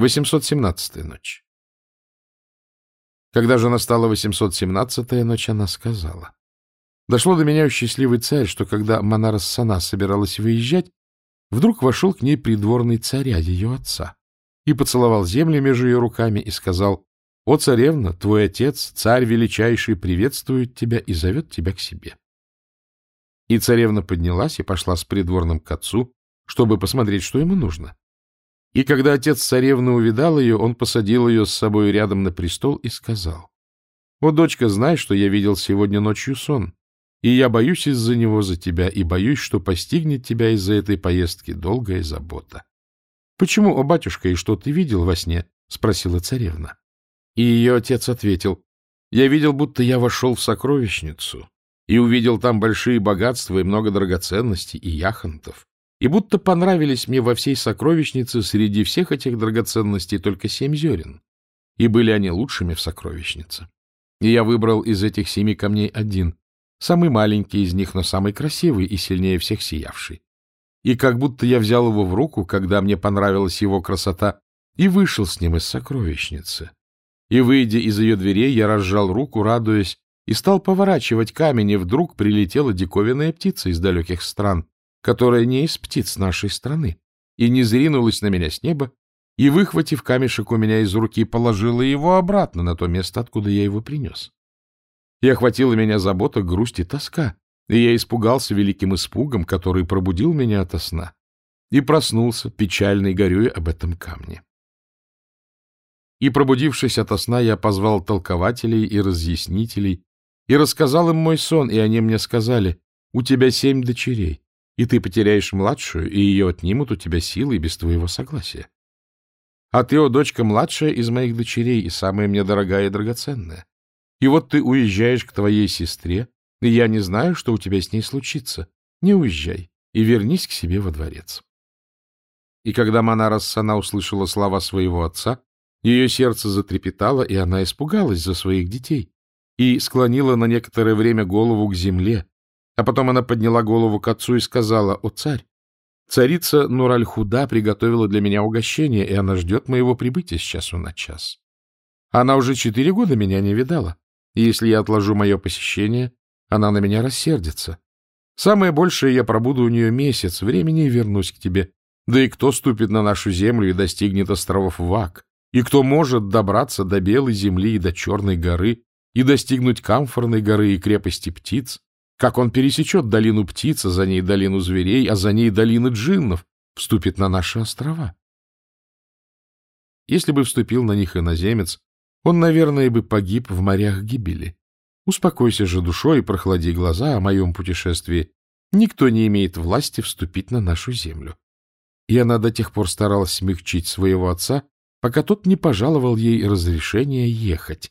817-я ночь. Когда же настала 817-я ночь, она сказала. Дошло до меня, счастливый царь, что когда Манара Сана собиралась выезжать, вдруг вошел к ней придворный царя, ее отца, и поцеловал землю между ее руками и сказал, «О, царевна, твой отец, царь величайший, приветствует тебя и зовет тебя к себе». И царевна поднялась и пошла с придворным к отцу, чтобы посмотреть, что ему нужно. И когда отец царевны увидал ее, он посадил ее с собой рядом на престол и сказал, «О, дочка, знай, что я видел сегодня ночью сон, и я боюсь из-за него за тебя, и боюсь, что постигнет тебя из-за этой поездки долгая забота». «Почему, о, батюшка, и что ты видел во сне?» — спросила царевна. И ее отец ответил, «Я видел, будто я вошел в сокровищницу и увидел там большие богатства и много драгоценностей и яхонтов и будто понравились мне во всей сокровищнице среди всех этих драгоценностей только семь зерен, и были они лучшими в сокровищнице. И я выбрал из этих семи камней один, самый маленький из них, но самый красивый и сильнее всех сиявший. И как будто я взял его в руку, когда мне понравилась его красота, и вышел с ним из сокровищницы. И, выйдя из ее дверей, я разжал руку, радуясь, и стал поворачивать камень, и вдруг прилетела диковинная птица из далеких стран, которая не из птиц нашей страны, и не зринулась на меня с неба, и, выхватив камешек у меня из руки, положила его обратно на то место, откуда я его принес. И охватила меня забота, грусть и тоска, и я испугался великим испугом, который пробудил меня ото сна, и проснулся, печальный горюя об этом камне. И, пробудившись ото сна, я позвал толкователей и разъяснителей, и рассказал им мой сон, и они мне сказали, «У тебя семь дочерей, и ты потеряешь младшую, и ее отнимут у тебя силы без твоего согласия. А ты, о, дочка, младшая из моих дочерей и самая мне дорогая и драгоценная. И вот ты уезжаешь к твоей сестре, и я не знаю, что у тебя с ней случится. Не уезжай и вернись к себе во дворец. И когда Манара Сана услышала слова своего отца, ее сердце затрепетало, и она испугалась за своих детей и склонила на некоторое время голову к земле, а потом она подняла голову к отцу и сказала, «О, царь, царица Нураль-Худа приготовила для меня угощение, и она ждет моего прибытия с часу на час. Она уже четыре года меня не видала, и если я отложу мое посещение, она на меня рассердится. Самое большее я пробуду у нее месяц времени и вернусь к тебе. Да и кто ступит на нашу землю и достигнет островов Вак? И кто может добраться до Белой земли и до Черной горы, и достигнуть Камфорной горы и крепости птиц, как он пересечет долину птиц, а за ней долину зверей, а за ней долины джиннов, вступит на наши острова. Если бы вступил на них иноземец, он, наверное, бы погиб в морях гибели. Успокойся же душой и прохлади глаза о моем путешествии. Никто не имеет власти вступить на нашу землю. И она до тех пор старалась смягчить своего отца, пока тот не пожаловал ей разрешения ехать.